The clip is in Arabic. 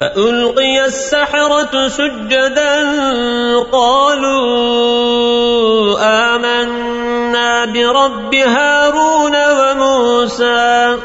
فألقي السحرة سجدا قالوا آمنا برب هارون وموسى